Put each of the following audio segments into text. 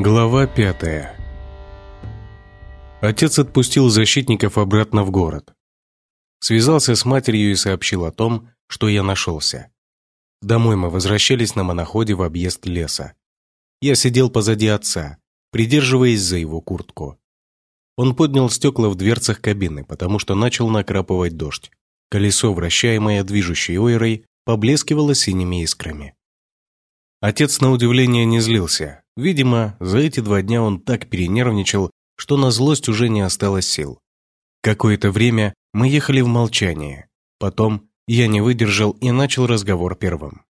Глава пятая Отец отпустил защитников обратно в город. Связался с матерью и сообщил о том, что я нашелся. Домой мы возвращались на моноходе в объезд леса. Я сидел позади отца, придерживаясь за его куртку. Он поднял стекла в дверцах кабины, потому что начал накрапывать дождь. Колесо, вращаемое движущей ойрой, поблескивало синими искрами. Отец, на удивление, не злился. Видимо, за эти два дня он так перенервничал, что на злость уже не осталось сил. Какое-то время мы ехали в молчании. Потом я не выдержал и начал разговор первым.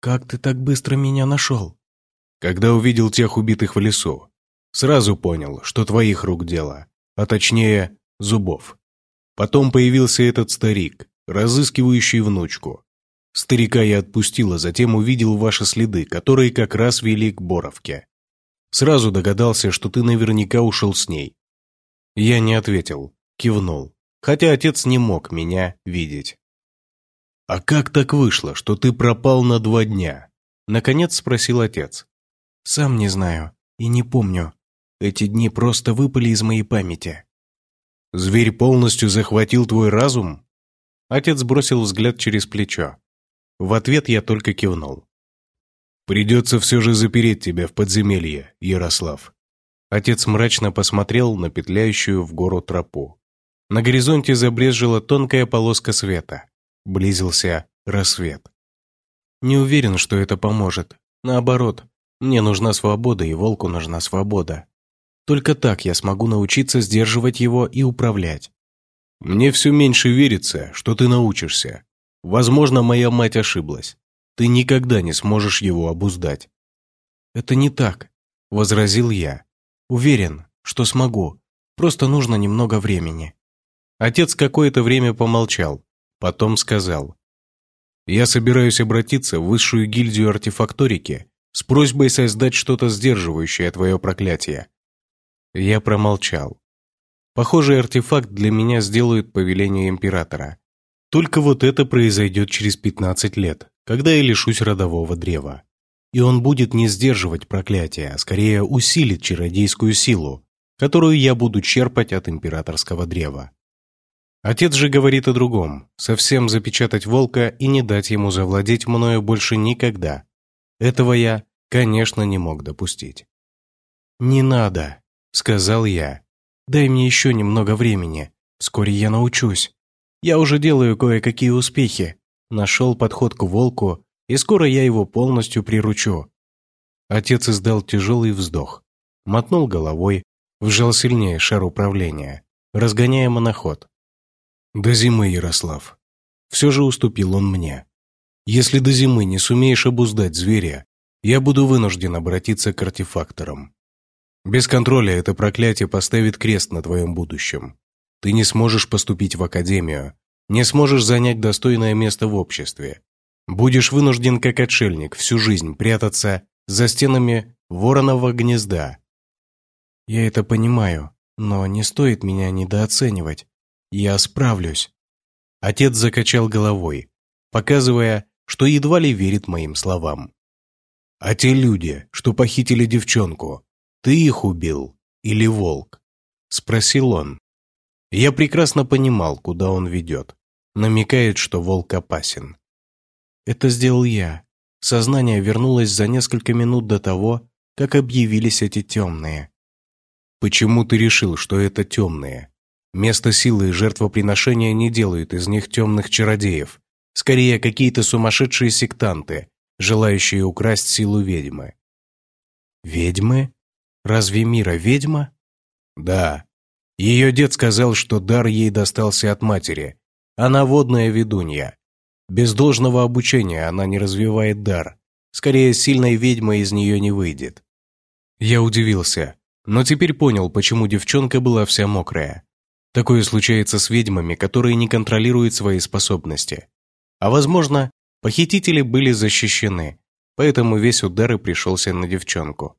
«Как ты так быстро меня нашел?» «Когда увидел тех убитых в лесу. Сразу понял, что твоих рук дело, а точнее, зубов. Потом появился этот старик, разыскивающий внучку. Старика я отпустила, затем увидел ваши следы, которые как раз вели к Боровке. Сразу догадался, что ты наверняка ушел с ней. Я не ответил, кивнул, хотя отец не мог меня видеть. «А как так вышло, что ты пропал на два дня?» Наконец спросил отец. «Сам не знаю и не помню. Эти дни просто выпали из моей памяти». «Зверь полностью захватил твой разум?» Отец бросил взгляд через плечо. В ответ я только кивнул. «Придется все же запереть тебя в подземелье, Ярослав». Отец мрачно посмотрел на петляющую в гору тропу. На горизонте забрезжила тонкая полоска света. Близился рассвет. Не уверен, что это поможет. Наоборот, мне нужна свобода, и волку нужна свобода. Только так я смогу научиться сдерживать его и управлять. Мне все меньше верится, что ты научишься. Возможно, моя мать ошиблась. Ты никогда не сможешь его обуздать». «Это не так», — возразил я. «Уверен, что смогу. Просто нужно немного времени». Отец какое-то время помолчал, потом сказал. «Я собираюсь обратиться в высшую гильдию артефакторики с просьбой создать что-то сдерживающее твое проклятие». Я промолчал. Похожий артефакт для меня сделают по велению императора. Только вот это произойдет через 15 лет, когда я лишусь родового древа. И он будет не сдерживать проклятие, а скорее усилит чародейскую силу, которую я буду черпать от императорского древа. Отец же говорит о другом, совсем запечатать волка и не дать ему завладеть мною больше никогда. Этого я, конечно, не мог допустить. «Не надо», — сказал я. «Дай мне еще немного времени, вскоре я научусь». Я уже делаю кое-какие успехи. Нашел подход к волку, и скоро я его полностью приручу». Отец издал тяжелый вздох, мотнул головой, вжал сильнее шар управления, разгоняя моноход. «До зимы, Ярослав». Все же уступил он мне. «Если до зимы не сумеешь обуздать зверя, я буду вынужден обратиться к артефакторам. Без контроля это проклятие поставит крест на твоем будущем. Ты не сможешь поступить в академию, не сможешь занять достойное место в обществе. Будешь вынужден, как отшельник, всю жизнь прятаться за стенами вороного гнезда. Я это понимаю, но не стоит меня недооценивать. Я справлюсь. Отец закачал головой, показывая, что едва ли верит моим словам. А те люди, что похитили девчонку, ты их убил или волк? Спросил он. Я прекрасно понимал, куда он ведет. Намекает, что волк опасен. Это сделал я. Сознание вернулось за несколько минут до того, как объявились эти темные. Почему ты решил, что это темные? Место силы и жертвоприношения не делают из них темных чародеев. Скорее, какие-то сумасшедшие сектанты, желающие украсть силу ведьмы. Ведьмы? Разве Мира ведьма? Да, ее дед сказал, что дар ей достался от матери. Она водная ведунья. Без должного обучения она не развивает дар. Скорее, сильной ведьмой из нее не выйдет. Я удивился, но теперь понял, почему девчонка была вся мокрая. Такое случается с ведьмами, которые не контролируют свои способности. А возможно, похитители были защищены, поэтому весь удар и пришелся на девчонку.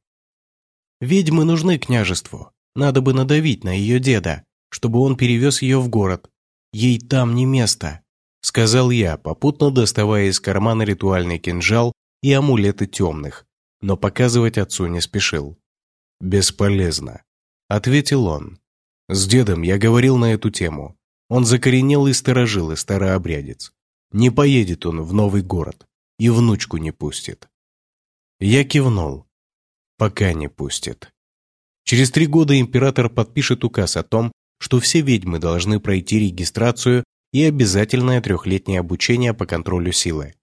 «Ведьмы нужны княжеству», надо бы надавить на ее деда, чтобы он перевез ее в город. Ей там не место», — сказал я, попутно доставая из кармана ритуальный кинжал и амулеты темных, но показывать отцу не спешил. «Бесполезно», — ответил он. «С дедом я говорил на эту тему. Он закоренелый сторожил и старообрядец. Не поедет он в новый город и внучку не пустит». Я кивнул. «Пока не пустит». Через три года император подпишет указ о том, что все ведьмы должны пройти регистрацию и обязательное трехлетнее обучение по контролю силы.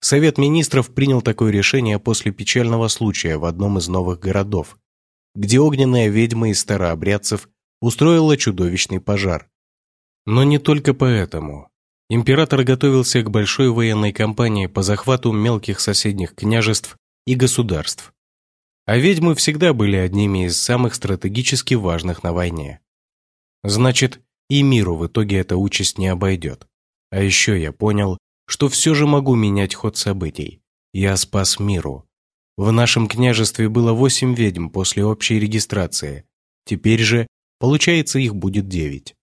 Совет министров принял такое решение после печального случая в одном из новых городов, где огненная ведьма из старообрядцев устроила чудовищный пожар. Но не только поэтому. Император готовился к большой военной кампании по захвату мелких соседних княжеств и государств. А ведьмы всегда были одними из самых стратегически важных на войне. Значит, и миру в итоге эта участь не обойдет. А еще я понял, что все же могу менять ход событий. Я спас миру. В нашем княжестве было восемь ведьм после общей регистрации. Теперь же, получается, их будет девять.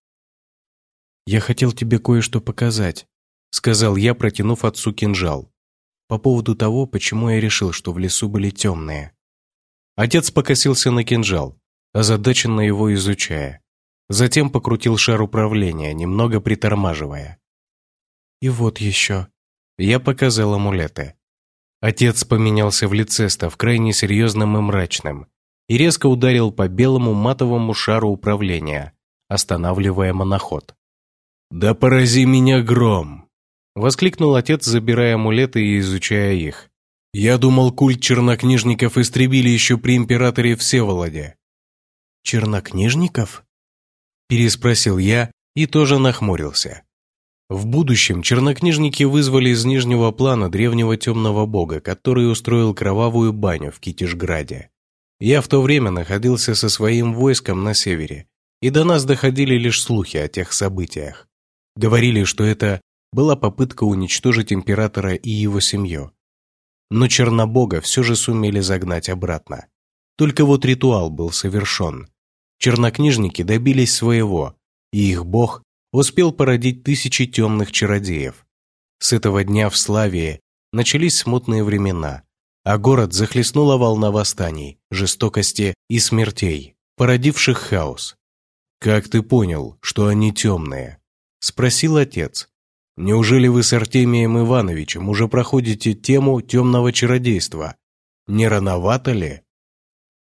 «Я хотел тебе кое-что показать», — сказал я, протянув отцу кинжал. «По поводу того, почему я решил, что в лесу были темные». Отец покосился на кинжал, озадаченно его изучая. Затем покрутил шар управления, немного притормаживая. «И вот еще». Я показал амулеты. Отец поменялся в лице, став крайне серьезным и мрачным, и резко ударил по белому матовому шару управления, останавливая моноход. «Да порази меня гром!» — воскликнул отец, забирая амулеты и изучая их. «Я думал, культ чернокнижников истребили еще при императоре Всеволоде». «Чернокнижников?» Переспросил я и тоже нахмурился. В будущем чернокнижники вызвали из нижнего плана древнего темного бога, который устроил кровавую баню в Китежграде. Я в то время находился со своим войском на севере, и до нас доходили лишь слухи о тех событиях. Говорили, что это была попытка уничтожить императора и его семью. Но Чернобога все же сумели загнать обратно. Только вот ритуал был совершен, Чернокнижники добились своего, и их бог успел породить тысячи темных чародеев. С этого дня в Славии начались смутные времена, а город захлестнула волна восстаний, жестокости и смертей, породивших хаос. «Как ты понял, что они темные?» – спросил отец. «Неужели вы с Артемием Ивановичем уже проходите тему темного чародейства? Не рановато ли?»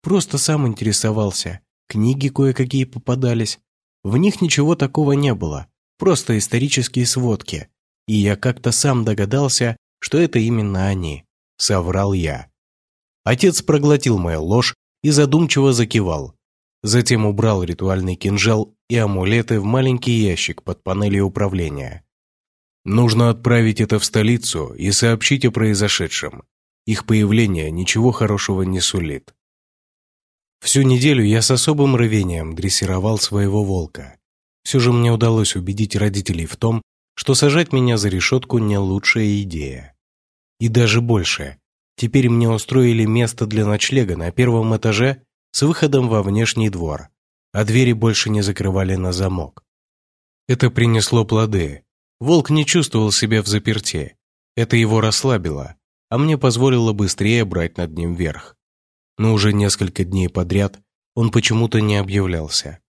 «Просто сам интересовался», Книги кое-какие попадались. В них ничего такого не было, просто исторические сводки. И я как-то сам догадался, что это именно они. Соврал я. Отец проглотил мою ложь и задумчиво закивал. Затем убрал ритуальный кинжал и амулеты в маленький ящик под панелью управления. Нужно отправить это в столицу и сообщить о произошедшем. Их появление ничего хорошего не сулит. Всю неделю я с особым рвением дрессировал своего волка. Все же мне удалось убедить родителей в том, что сажать меня за решетку не лучшая идея. И даже больше. Теперь мне устроили место для ночлега на первом этаже с выходом во внешний двор, а двери больше не закрывали на замок. Это принесло плоды. Волк не чувствовал себя в заперти. Это его расслабило, а мне позволило быстрее брать над ним верх но уже несколько дней подряд он почему-то не объявлялся.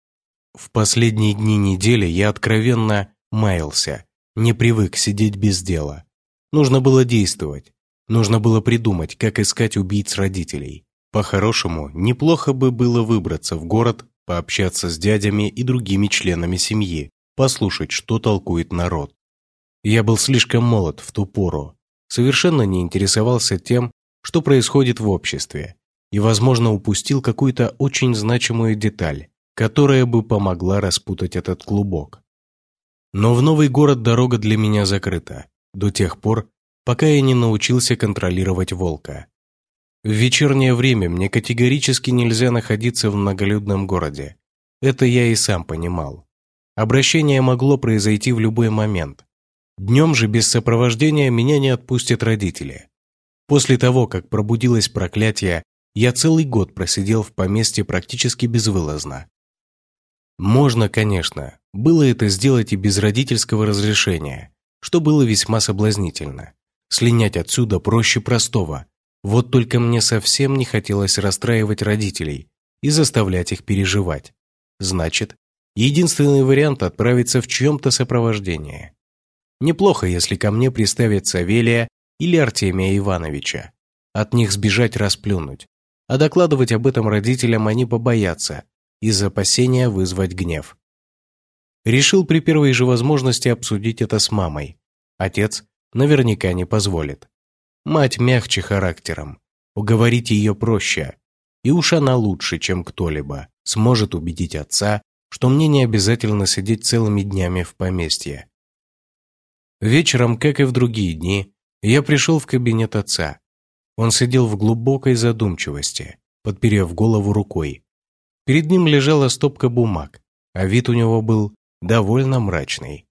В последние дни недели я откровенно маялся, не привык сидеть без дела. Нужно было действовать, нужно было придумать, как искать убийц родителей. По-хорошему, неплохо бы было выбраться в город, пообщаться с дядями и другими членами семьи, послушать, что толкует народ. Я был слишком молод в ту пору, совершенно не интересовался тем, что происходит в обществе, и, возможно, упустил какую-то очень значимую деталь, которая бы помогла распутать этот клубок. Но в новый город дорога для меня закрыта, до тех пор, пока я не научился контролировать волка. В вечернее время мне категорически нельзя находиться в многолюдном городе. Это я и сам понимал. Обращение могло произойти в любой момент. Днем же без сопровождения меня не отпустят родители. После того, как пробудилось проклятие, я целый год просидел в поместье практически безвылазно. Можно, конечно, было это сделать и без родительского разрешения, что было весьма соблазнительно. Слинять отсюда проще простого. Вот только мне совсем не хотелось расстраивать родителей и заставлять их переживать. Значит, единственный вариант отправиться в чьем-то сопровождении. Неплохо, если ко мне приставят Савелия или Артемия Ивановича. От них сбежать расплюнуть. А докладывать об этом родителям они побоятся, из опасения вызвать гнев. Решил при первой же возможности обсудить это с мамой. Отец наверняка не позволит. Мать мягче характером, уговорить ее проще. И уж она лучше, чем кто-либо, сможет убедить отца, что мне не обязательно сидеть целыми днями в поместье. Вечером, как и в другие дни, я пришел в кабинет отца. Он сидел в глубокой задумчивости, подперев голову рукой. Перед ним лежала стопка бумаг, а вид у него был довольно мрачный.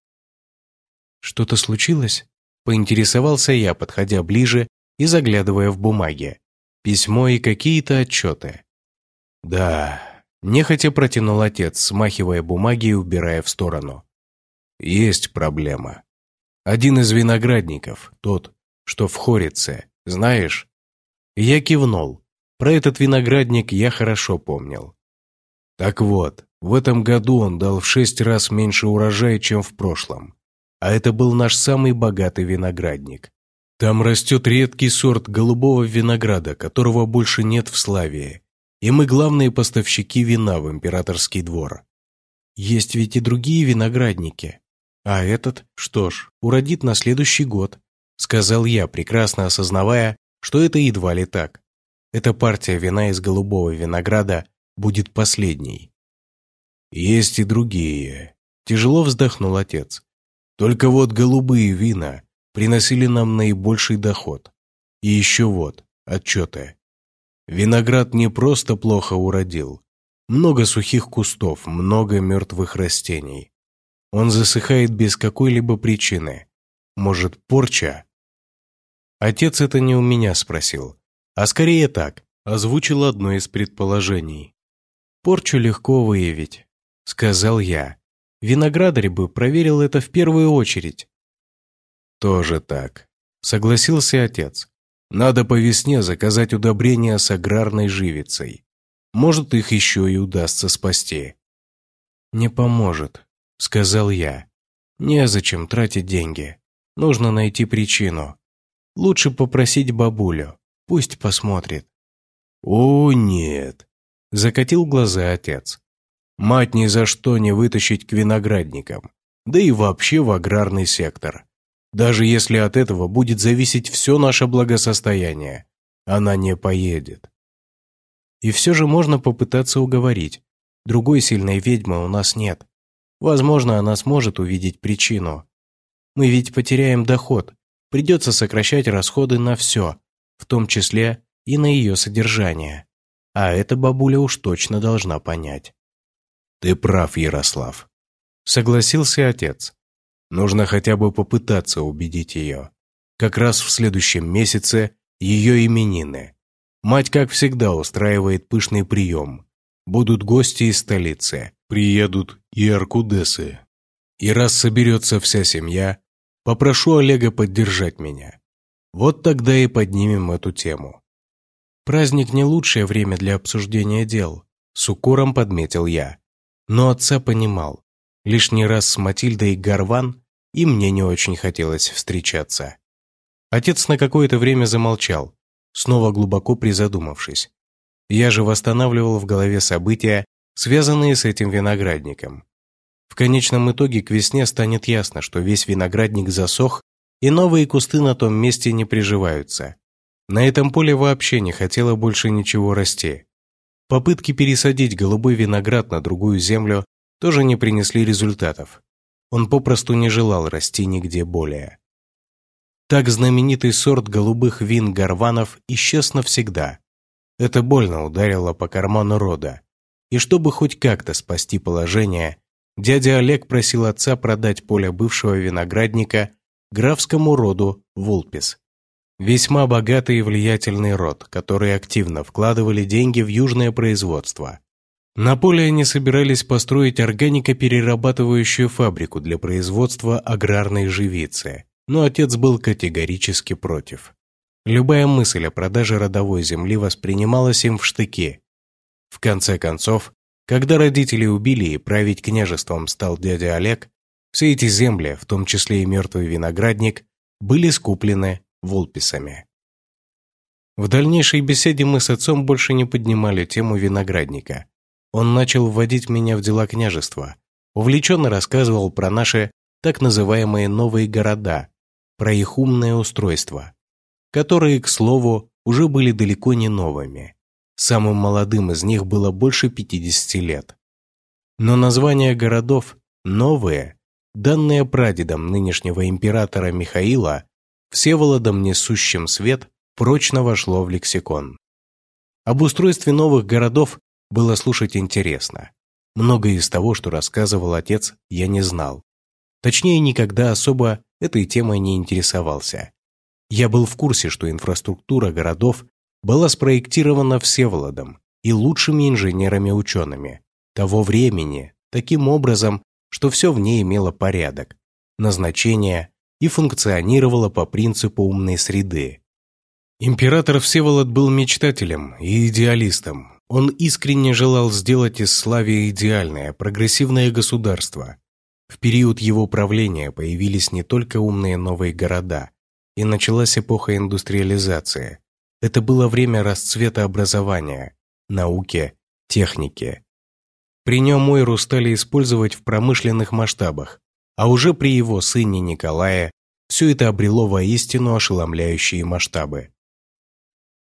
«Что-то случилось?» – поинтересовался я, подходя ближе и заглядывая в бумаги. Письмо и какие-то отчеты. «Да», – нехотя протянул отец, смахивая бумаги и убирая в сторону. «Есть проблема. Один из виноградников, тот, что в Хорице, знаешь?» Я кивнул. Про этот виноградник я хорошо помнил. Так вот, в этом году он дал в шесть раз меньше урожая, чем в прошлом. А это был наш самый богатый виноградник. Там растет редкий сорт голубого винограда, которого больше нет в Славии. И мы главные поставщики вина в императорский двор. Есть ведь и другие виноградники. А этот, что ж, уродит на следующий год, сказал я, прекрасно осознавая, что это едва ли так. Эта партия вина из голубого винограда будет последней. Есть и другие. Тяжело вздохнул отец. Только вот голубые вина приносили нам наибольший доход. И еще вот, отчеты. Виноград не просто плохо уродил. Много сухих кустов, много мертвых растений. Он засыхает без какой-либо причины. Может, порча? Отец это не у меня спросил, а скорее так, озвучил одно из предположений. Порчу легко выявить, сказал я. Виноградарь бы проверил это в первую очередь. Тоже так, согласился отец. Надо по весне заказать удобрения с аграрной живицей. Может, их еще и удастся спасти. Не поможет, сказал я. Незачем тратить деньги. Нужно найти причину. Лучше попросить бабулю. Пусть посмотрит. О, нет, закатил глаза отец. Мать ни за что не вытащить к виноградникам, да и вообще в аграрный сектор. Даже если от этого будет зависеть все наше благосостояние, она не поедет. И все же можно попытаться уговорить. Другой сильной ведьмы у нас нет. Возможно, она сможет увидеть причину. Мы ведь потеряем доход, придется сокращать расходы на все, в том числе и на ее содержание. А эта бабуля уж точно должна понять. «Ты прав, Ярослав», — согласился отец. «Нужно хотя бы попытаться убедить ее. Как раз в следующем месяце ее именины. Мать, как всегда, устраивает пышный прием. Будут гости из столицы, приедут и аркудесы. И раз соберется вся семья, попрошу Олега поддержать меня. Вот тогда и поднимем эту тему». «Праздник не лучшее время для обсуждения дел», — с укором подметил я. Но отца понимал. Лишний раз с Матильдой Гарван и мне не очень хотелось встречаться. Отец на какое-то время замолчал, снова глубоко призадумавшись. Я же восстанавливал в голове события, связанные с этим виноградником. В конечном итоге к весне станет ясно, что весь виноградник засох, и новые кусты на том месте не приживаются. На этом поле вообще не хотело больше ничего расти. Попытки пересадить голубой виноград на другую землю тоже не принесли результатов. Он попросту не желал расти нигде более. Так знаменитый сорт голубых вин Гарванов исчез навсегда. Это больно ударило по карману рода. И чтобы хоть как-то спасти положение, дядя Олег просил отца продать поле бывшего виноградника графскому роду Вулпис. Весьма богатый и влиятельный род, которые активно вкладывали деньги в южное производство. На поле они собирались построить органико-перерабатывающую фабрику для производства аграрной живицы, но отец был категорически против. Любая мысль о продаже родовой земли воспринималась им в штыки. В конце концов, когда родители убили и править княжеством стал дядя Олег, все эти земли, в том числе и мертвый виноградник, были скуплены волписами. В дальнейшей беседе мы с отцом больше не поднимали тему виноградника. Он начал вводить меня в дела княжества, увлеченно рассказывал про наши так называемые новые города, про их умное устройство, которые, к слову, уже были далеко не новыми. Самым молодым из них было больше 50 лет. Но названия городов новые, данные прадедом нынешнего императора Михаила, Всеволодом несущим свет, прочно вошло в лексикон. Об устройстве новых городов было слушать интересно. Многое из того, что рассказывал отец, я не знал. Точнее, никогда особо этой темой не интересовался. Я был в курсе, что инфраструктура городов была спроектирована Всеволодом и лучшими инженерами-учеными того времени, таким образом, что все в ней имело порядок, назначение и функционировало по принципу умной среды. Император Всеволод был мечтателем и идеалистом. Он искренне желал сделать из Славии идеальное, прогрессивное государство. В период его правления появились не только умные новые города, и началась эпоха индустриализации. Это было время расцвета образования, науки, техники. При нем Ойру стали использовать в промышленных масштабах, а уже при его сыне Николае все это обрело воистину ошеломляющие масштабы.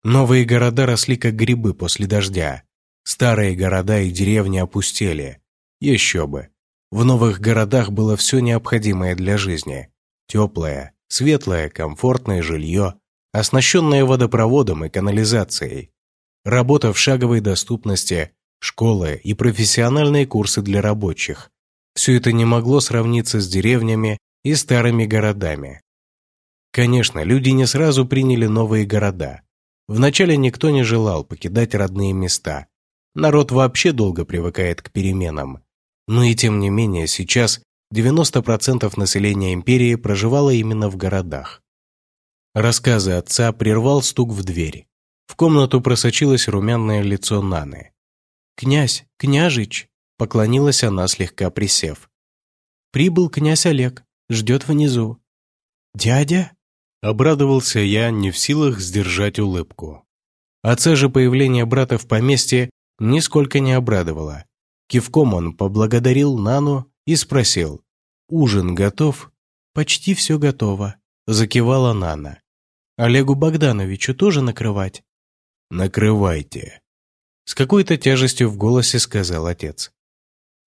Новые города росли как грибы после дождя. Старые города и деревни опустели. Еще бы. В новых городах было все необходимое для жизни. Теплое, светлое, комфортное жилье, оснащенное водопроводом и канализацией. Работа в шаговой доступности, школы и профессиональные курсы для рабочих. Все это не могло сравниться с деревнями и старыми городами. Конечно, люди не сразу приняли новые города – Вначале никто не желал покидать родные места. Народ вообще долго привыкает к переменам. Но и тем не менее сейчас 90% населения империи проживало именно в городах. Рассказы отца прервал стук в дверь. В комнату просочилось румяное лицо Наны. «Князь, княжич!» – поклонилась она, слегка присев. «Прибыл князь Олег, ждет внизу». «Дядя?» Обрадовался я, не в силах сдержать улыбку. Отца же появление брата в поместье нисколько не обрадовало. Кивком он поблагодарил Нану и спросил. «Ужин готов?» «Почти все готово», – закивала Нана. «Олегу Богдановичу тоже накрывать?» «Накрывайте», – с какой-то тяжестью в голосе сказал отец.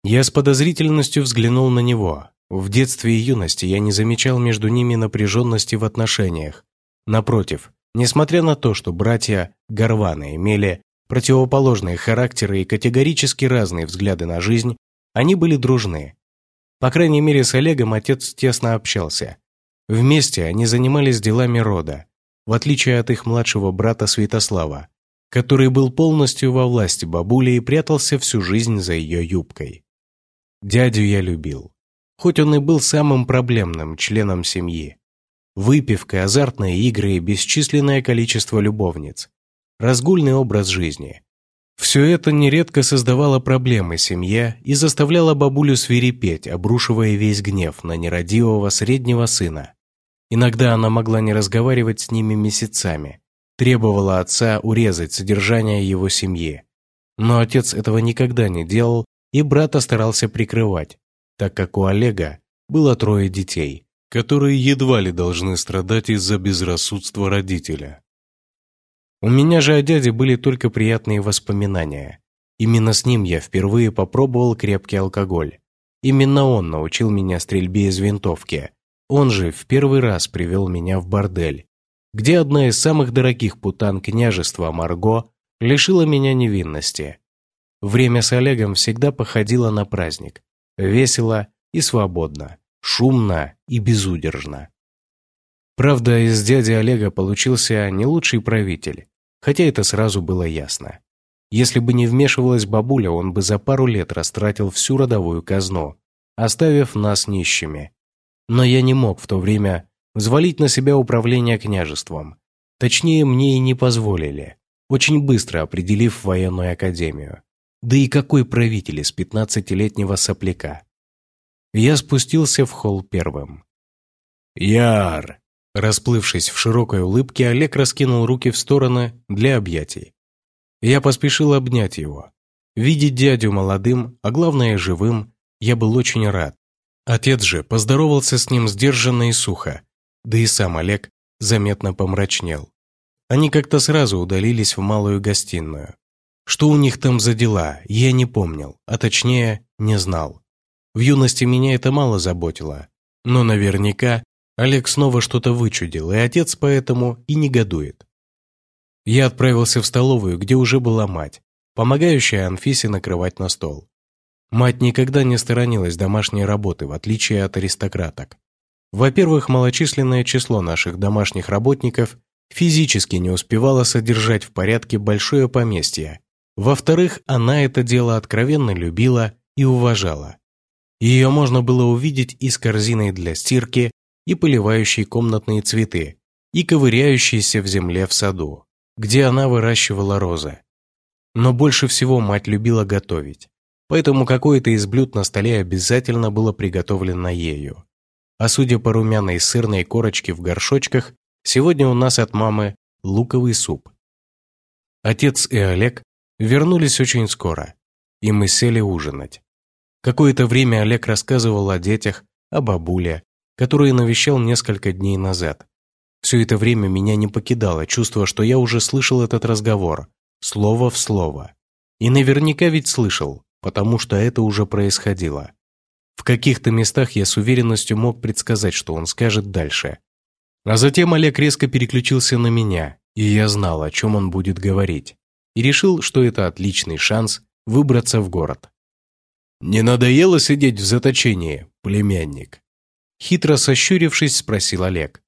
Я с подозрительностью взглянул на него, в детстве и юности я не замечал между ними напряженности в отношениях. Напротив, несмотря на то, что братья Горваны имели противоположные характеры и категорически разные взгляды на жизнь, они были дружны. По крайней мере, с Олегом отец тесно общался. Вместе они занимались делами рода, в отличие от их младшего брата Святослава, который был полностью во власти бабули и прятался всю жизнь за ее юбкой. Дядю я любил хоть он и был самым проблемным членом семьи. Выпивка, азартные игры и бесчисленное количество любовниц. Разгульный образ жизни. Все это нередко создавало проблемы семье и заставляло бабулю свирепеть, обрушивая весь гнев на нерадивого среднего сына. Иногда она могла не разговаривать с ними месяцами, требовала отца урезать содержание его семьи. Но отец этого никогда не делал, и брата старался прикрывать, так как у Олега было трое детей, которые едва ли должны страдать из-за безрассудства родителя. У меня же о дяде были только приятные воспоминания. Именно с ним я впервые попробовал крепкий алкоголь. Именно он научил меня стрельбе из винтовки. Он же в первый раз привел меня в бордель, где одна из самых дорогих путан княжества Марго лишила меня невинности. Время с Олегом всегда походило на праздник. Весело и свободно, шумно и безудержно. Правда, из дяди Олега получился не лучший правитель, хотя это сразу было ясно. Если бы не вмешивалась бабуля, он бы за пару лет растратил всю родовую казну, оставив нас нищими. Но я не мог в то время взвалить на себя управление княжеством. Точнее, мне и не позволили. очень быстро определив военную академию. Да и какой правитель из пятнадцатилетнего сопляка? Я спустился в холл первым. «Яр!» Расплывшись в широкой улыбке, Олег раскинул руки в стороны для объятий. Я поспешил обнять его. Видеть дядю молодым, а главное живым, я был очень рад. Отец же поздоровался с ним сдержанно и сухо, да и сам Олег заметно помрачнел. Они как-то сразу удалились в малую гостиную. Что у них там за дела, я не помнил, а точнее, не знал. В юности меня это мало заботило, но наверняка Олег снова что-то вычудил, и отец поэтому и негодует. Я отправился в столовую, где уже была мать, помогающая Анфисе накрывать на стол. Мать никогда не сторонилась домашней работы, в отличие от аристократок. Во-первых, малочисленное число наших домашних работников физически не успевало содержать в порядке большое поместье. Во-вторых, она это дело откровенно любила и уважала. Ее можно было увидеть и с корзиной для стирки, и поливающей комнатные цветы, и ковыряющейся в земле в саду, где она выращивала розы. Но больше всего мать любила готовить поэтому какое-то из блюд на столе обязательно было приготовлено ею. А судя по румяной сырной корочке в горшочках, сегодня у нас от мамы луковый суп. Отец и Олег вернулись очень скоро, и мы сели ужинать. Какое-то время Олег рассказывал о детях, о бабуле, которую навещал несколько дней назад. Все это время меня не покидало чувство, что я уже слышал этот разговор, слово в слово. И наверняка ведь слышал, потому что это уже происходило. В каких-то местах я с уверенностью мог предсказать, что он скажет дальше. А затем Олег резко переключился на меня, и я знал, о чем он будет говорить, и решил, что это отличный шанс выбраться в город. «Не надоело сидеть в заточении, племянник?» Хитро сощурившись, спросил Олег.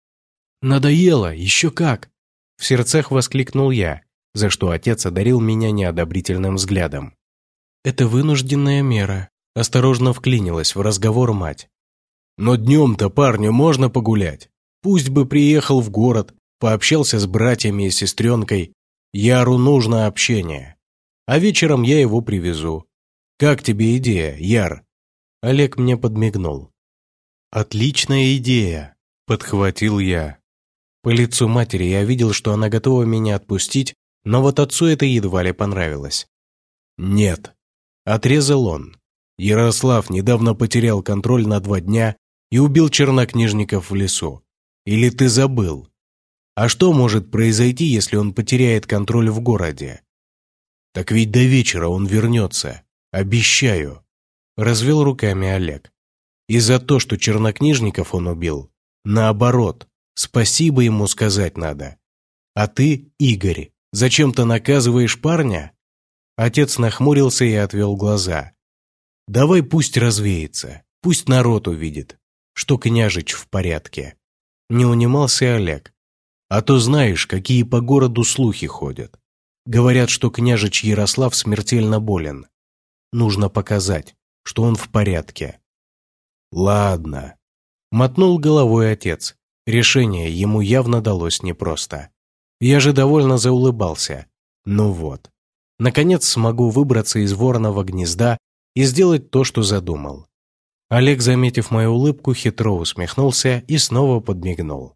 «Надоело, еще как!» В сердцах воскликнул я, за что отец одарил меня неодобрительным взглядом. Это вынужденная мера. Осторожно вклинилась в разговор мать. Но днем-то парню можно погулять. Пусть бы приехал в город, пообщался с братьями и сестренкой. Яру нужно общение. А вечером я его привезу. Как тебе идея, Яр? Олег мне подмигнул. «Отличная идея», – подхватил я. По лицу матери я видел, что она готова меня отпустить, но вот отцу это едва ли понравилось. «Нет», Отрезал он. Ярослав недавно потерял контроль на два дня и убил чернокнижников в лесу. Или ты забыл? А что может произойти, если он потеряет контроль в городе? Так ведь до вечера он вернется. Обещаю. Развел руками Олег. И за то, что чернокнижников он убил. Наоборот, спасибо ему сказать надо. А ты, Игорь, зачем-то наказываешь парня? Отец нахмурился и отвел глаза. «Давай пусть развеется, пусть народ увидит, что княжич в порядке». Не унимался Олег. «А то знаешь, какие по городу слухи ходят. Говорят, что княжич Ярослав смертельно болен. Нужно показать, что он в порядке». «Ладно», — мотнул головой отец. Решение ему явно далось непросто. Я же довольно заулыбался. Ну вот, наконец смогу выбраться из вороного гнезда и сделать то, что задумал. Олег, заметив мою улыбку, хитро усмехнулся и снова подмигнул.